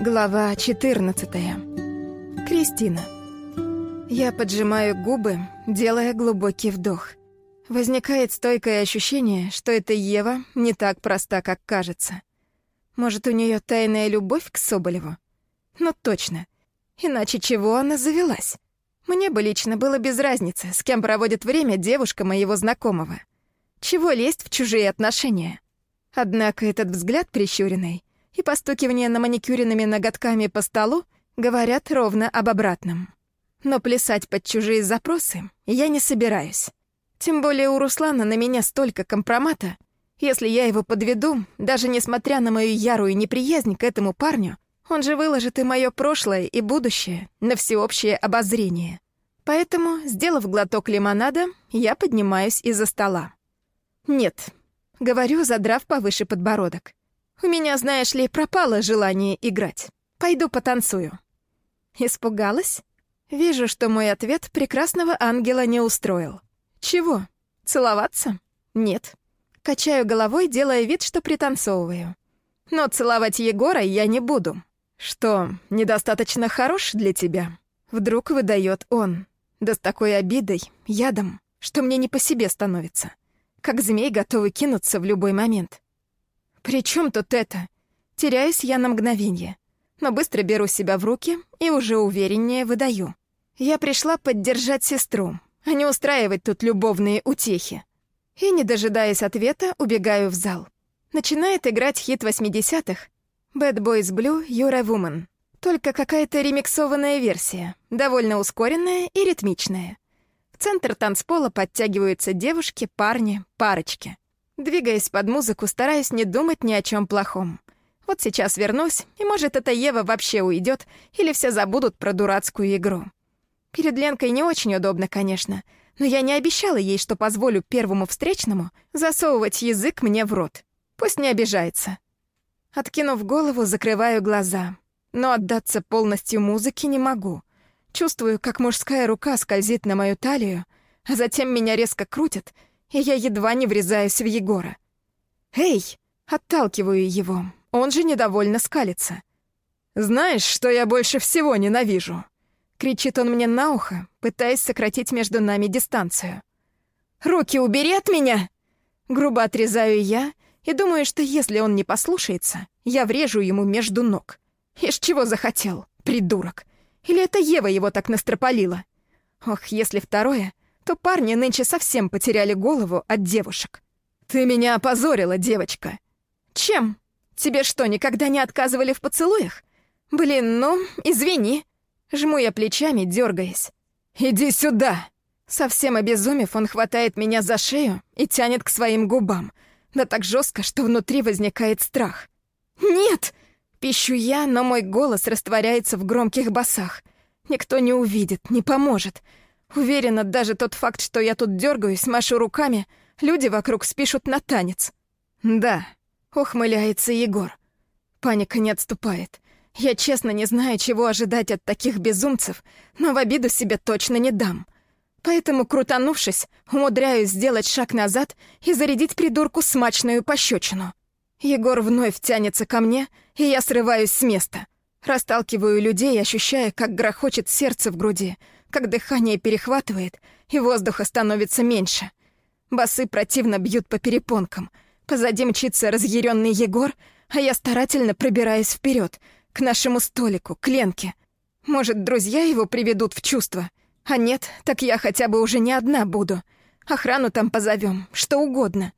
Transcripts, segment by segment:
Глава 14. Кристина. Я поджимаю губы, делая глубокий вдох. Возникает стойкое ощущение, что эта Ева не так проста, как кажется. Может, у нее тайная любовь к Соболеву? Ну точно. Иначе чего она завелась? Мне бы лично было без разницы, с кем проводит время девушка моего знакомого. Чего лезть в чужие отношения? Однако этот взгляд прищуренный и постукивание на маникюренными ноготками по столу говорят ровно об обратном. Но плясать под чужие запросы я не собираюсь. Тем более у Руслана на меня столько компромата. Если я его подведу, даже несмотря на мою ярую неприязнь к этому парню, он же выложит и мое прошлое, и будущее на всеобщее обозрение. Поэтому, сделав глоток лимонада, я поднимаюсь из-за стола. «Нет», — говорю, задрав повыше подбородок. У меня, знаешь ли, пропало желание играть. Пойду потанцую». Испугалась? Вижу, что мой ответ прекрасного ангела не устроил. «Чего? Целоваться? Нет». Качаю головой, делая вид, что пританцовываю. Но целовать Егора я не буду. Что, недостаточно хорош для тебя? Вдруг выдает он. Да с такой обидой, ядом, что мне не по себе становится. Как змей готовый кинуться в любой момент. «При чем тут это?» Теряюсь я на мгновение, но быстро беру себя в руки и уже увереннее выдаю. Я пришла поддержать сестру, а не устраивать тут любовные утехи. И, не дожидаясь ответа, убегаю в зал. Начинает играть хит 80-х «Bad Boys Blue, You're a Woman». Только какая-то ремиксованная версия, довольно ускоренная и ритмичная. В центр танцпола подтягиваются девушки, парни, парочки. Двигаясь под музыку, стараюсь не думать ни о чем плохом. Вот сейчас вернусь, и, может, эта Ева вообще уйдет, или все забудут про дурацкую игру. Перед Ленкой не очень удобно, конечно, но я не обещала ей, что позволю первому встречному засовывать язык мне в рот. Пусть не обижается. Откинув голову, закрываю глаза. Но отдаться полностью музыке не могу. Чувствую, как мужская рука скользит на мою талию, а затем меня резко крутят — и я едва не врезаюсь в Егора. «Эй!» — отталкиваю его. Он же недовольно скалится. «Знаешь, что я больше всего ненавижу?» Кричит он мне на ухо, пытаясь сократить между нами дистанцию. «Руки убери от меня!» Грубо отрезаю я и думаю, что если он не послушается, я врежу ему между ног. Ишь чего захотел, придурок? Или это Ева его так настропалила? Ох, если второе, то парни нынче совсем потеряли голову от девушек. «Ты меня опозорила, девочка!» «Чем? Тебе что, никогда не отказывали в поцелуях?» «Блин, ну, извини!» Жму я плечами, дергаясь. «Иди сюда!» Совсем обезумев, он хватает меня за шею и тянет к своим губам. Да так жестко, что внутри возникает страх. «Нет!» — пищу я, но мой голос растворяется в громких басах. Никто не увидит, не поможет. Уверена, даже тот факт, что я тут дергаюсь, машу руками, люди вокруг спишут на танец. Да, ухмыляется Егор. Паника не отступает. Я честно не знаю, чего ожидать от таких безумцев, но в обиду себе точно не дам. Поэтому, крутанувшись, умудряюсь сделать шаг назад и зарядить придурку смачную пощечину. Егор вновь тянется ко мне, и я срываюсь с места. Расталкиваю людей, ощущая, как грохочет сердце в груди — как дыхание перехватывает, и воздуха становится меньше. Басы противно бьют по перепонкам. Позади мчится разъяренный Егор, а я старательно пробираюсь вперед к нашему столику, к Ленке. Может, друзья его приведут в чувство? А нет, так я хотя бы уже не одна буду. Охрану там позовем, что угодно.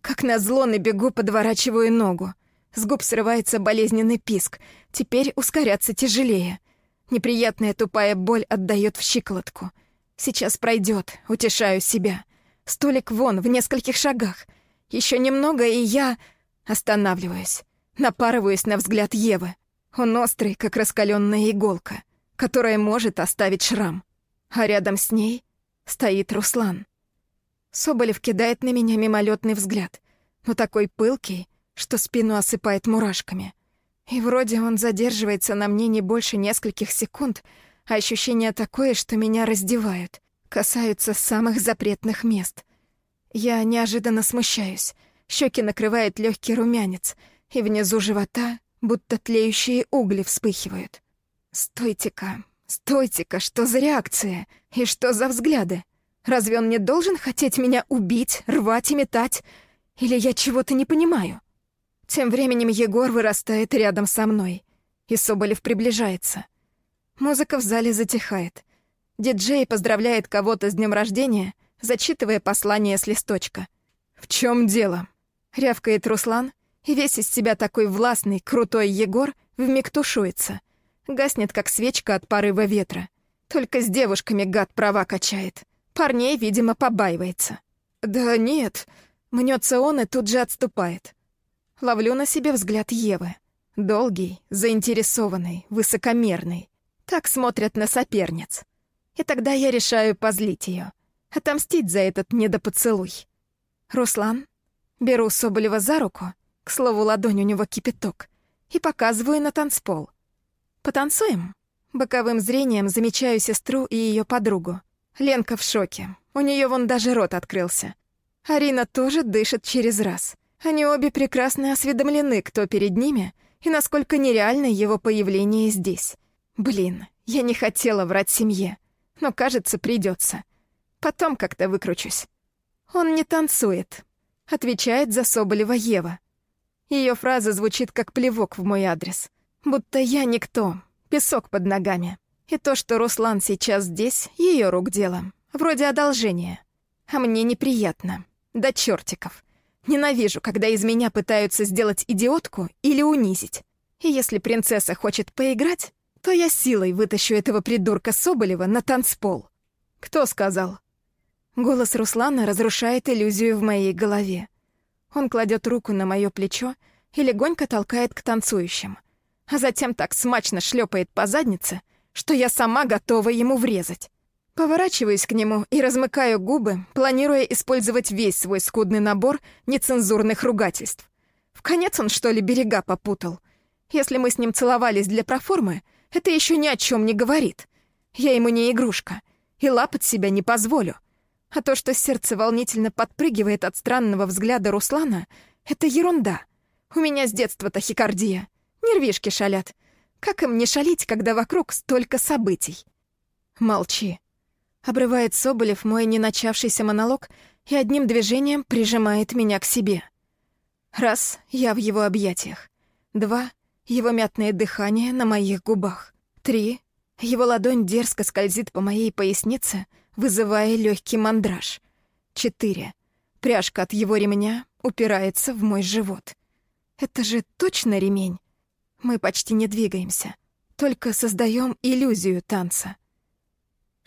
Как назло на бегу подворачиваю ногу. С губ срывается болезненный писк. Теперь ускоряться тяжелее — Неприятная тупая боль отдает в щиколотку. Сейчас пройдет, утешаю себя. Столик вон, в нескольких шагах. Еще немного, и я останавливаюсь. Напарываюсь на взгляд Евы. Он острый, как раскаленная иголка, которая может оставить шрам. А рядом с ней стоит Руслан. Соболев кидает на меня мимолетный взгляд, но такой пылкий, что спину осыпает мурашками. И вроде он задерживается на мне не больше нескольких секунд, а ощущение такое, что меня раздевают, касаются самых запретных мест. Я неожиданно смущаюсь. Щеки накрывает легкий румянец, и внизу живота будто тлеющие угли вспыхивают. «Стойте-ка, стойте-ка, что за реакция? И что за взгляды? Разве он не должен хотеть меня убить, рвать и метать? Или я чего-то не понимаю?» Тем временем Егор вырастает рядом со мной, и Соболев приближается. Музыка в зале затихает. Диджей поздравляет кого-то с днем рождения, зачитывая послание с листочка. «В чем дело?» — рявкает Руслан, и весь из себя такой властный, крутой Егор вмиг тушуется. Гаснет, как свечка от порыва ветра. Только с девушками гад права качает. Парней, видимо, побаивается. «Да нет», — мнется он и тут же отступает. Ловлю на себе взгляд Евы. Долгий, заинтересованный, высокомерный. Так смотрят на соперниц. И тогда я решаю позлить ее, отомстить за этот недопоцелуй. Руслан, беру Соболева за руку, к слову, ладонь у него кипяток, и показываю на танцпол. Потанцуем? Боковым зрением замечаю сестру и ее подругу. Ленка в шоке. У нее вон даже рот открылся. Арина тоже дышит через раз. Они обе прекрасно осведомлены, кто перед ними и насколько нереально его появление здесь. Блин, я не хотела врать семье, но, кажется, придется. Потом как-то выкручусь. Он не танцует, отвечает за Соболева Ева. Ее фраза звучит как плевок в мой адрес. Будто я никто, песок под ногами. И то, что Руслан сейчас здесь, ее рук дело. Вроде одолжения. А мне неприятно. До чертиков. Ненавижу, когда из меня пытаются сделать идиотку или унизить. И если принцесса хочет поиграть, то я силой вытащу этого придурка Соболева на танцпол. Кто сказал? Голос Руслана разрушает иллюзию в моей голове. Он кладет руку на мое плечо и легонько толкает к танцующим, а затем так смачно шлепает по заднице, что я сама готова ему врезать. Поворачиваюсь к нему и размыкаю губы, планируя использовать весь свой скудный набор нецензурных ругательств. В конец он, что ли, берега попутал? Если мы с ним целовались для проформы, это еще ни о чем не говорит. Я ему не игрушка, и лапать себя не позволю. А то, что сердце волнительно подпрыгивает от странного взгляда Руслана, это ерунда. У меня с детства тахикардия. Нервишки шалят. Как им не шалить, когда вокруг столько событий? Молчи. Обрывает Соболев мой не начавшийся монолог и одним движением прижимает меня к себе. Раз — я в его объятиях. Два — его мятное дыхание на моих губах. Три — его ладонь дерзко скользит по моей пояснице, вызывая легкий мандраж. Четыре — пряжка от его ремня упирается в мой живот. Это же точно ремень? Мы почти не двигаемся, только создаем иллюзию танца.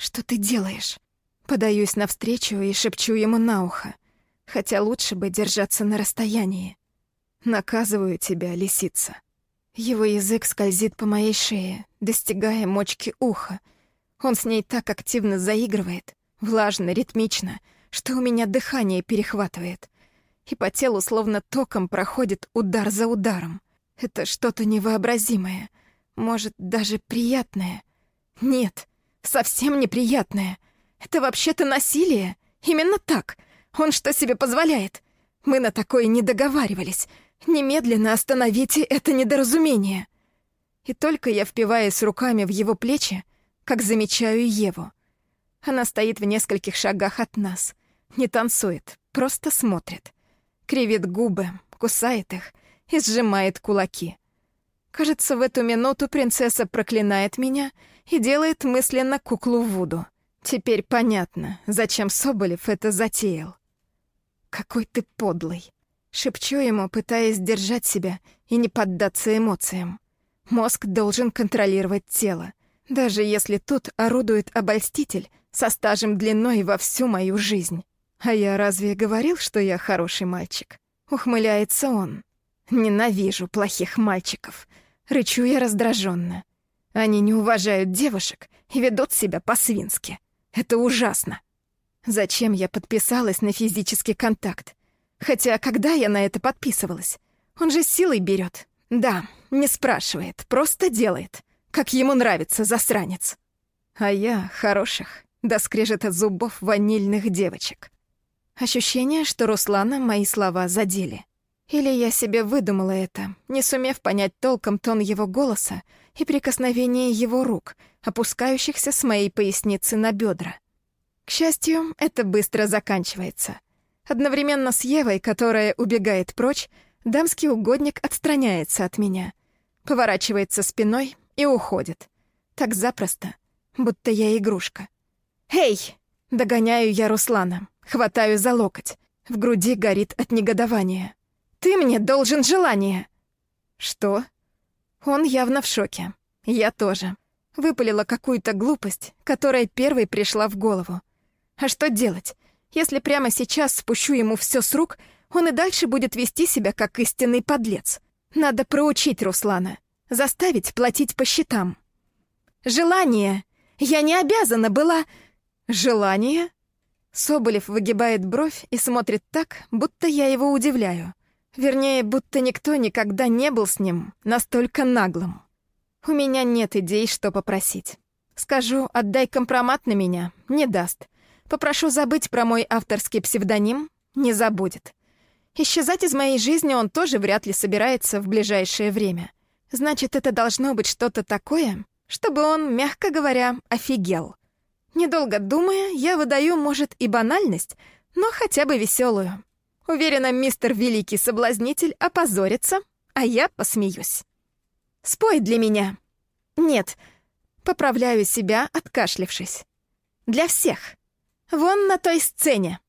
«Что ты делаешь?» Подаюсь навстречу и шепчу ему на ухо, хотя лучше бы держаться на расстоянии. «Наказываю тебя, лисица». Его язык скользит по моей шее, достигая мочки уха. Он с ней так активно заигрывает, влажно, ритмично, что у меня дыхание перехватывает. И по телу словно током проходит удар за ударом. Это что-то невообразимое, может, даже приятное. Нет, совсем неприятное. Это вообще-то насилие. Именно так. Он что себе позволяет? Мы на такое не договаривались. Немедленно остановите это недоразумение. И только я впиваюсь руками в его плечи, как замечаю Еву. Она стоит в нескольких шагах от нас. Не танцует, просто смотрит. Кривит губы, кусает их и сжимает кулаки. Кажется, в эту минуту принцесса проклинает меня и делает мысленно куклу Вуду. Теперь понятно, зачем Соболев это затеял. «Какой ты подлый!» Шепчу ему, пытаясь держать себя и не поддаться эмоциям. Мозг должен контролировать тело, даже если тут орудует обольститель со стажем длиной во всю мою жизнь. А я разве говорил, что я хороший мальчик? Ухмыляется он. Ненавижу плохих мальчиков. Рычу я раздраженно. Они не уважают девушек и ведут себя по-свински. Это ужасно. Зачем я подписалась на физический контакт? Хотя когда я на это подписывалась? Он же силой берет. Да, не спрашивает, просто делает. Как ему нравится, засранец. А я хороших, до скрежета зубов ванильных девочек. Ощущение, что Руслана мои слова задели. Или я себе выдумала это, не сумев понять толком тон его голоса и прикосновение его рук, опускающихся с моей поясницы на бедра. К счастью, это быстро заканчивается. Одновременно с Евой, которая убегает прочь, дамский угодник отстраняется от меня, поворачивается спиной и уходит. Так запросто, будто я игрушка. «Эй!» — догоняю я Руслана, хватаю за локоть. В груди горит от негодования. «Ты мне должен желание!» «Что?» Он явно в шоке. Я тоже. Выпалила какую-то глупость, которая первой пришла в голову. А что делать? Если прямо сейчас спущу ему все с рук, он и дальше будет вести себя как истинный подлец. Надо проучить Руслана, заставить платить по счетам. Желание! Я не обязана была... Желание? Соболев выгибает бровь и смотрит так, будто я его удивляю. Вернее, будто никто никогда не был с ним настолько наглым. У меня нет идей, что попросить. Скажу, отдай компромат на меня, не даст. Попрошу забыть про мой авторский псевдоним, не забудет. Исчезать из моей жизни он тоже вряд ли собирается в ближайшее время. Значит, это должно быть что-то такое, чтобы он, мягко говоря, офигел. Недолго думая, я выдаю, может, и банальность, но хотя бы веселую. Уверена, мистер Великий Соблазнитель опозорится, а я посмеюсь. «Спой для меня!» «Нет», — поправляю себя, откашлившись. «Для всех!» Вон на той сцене.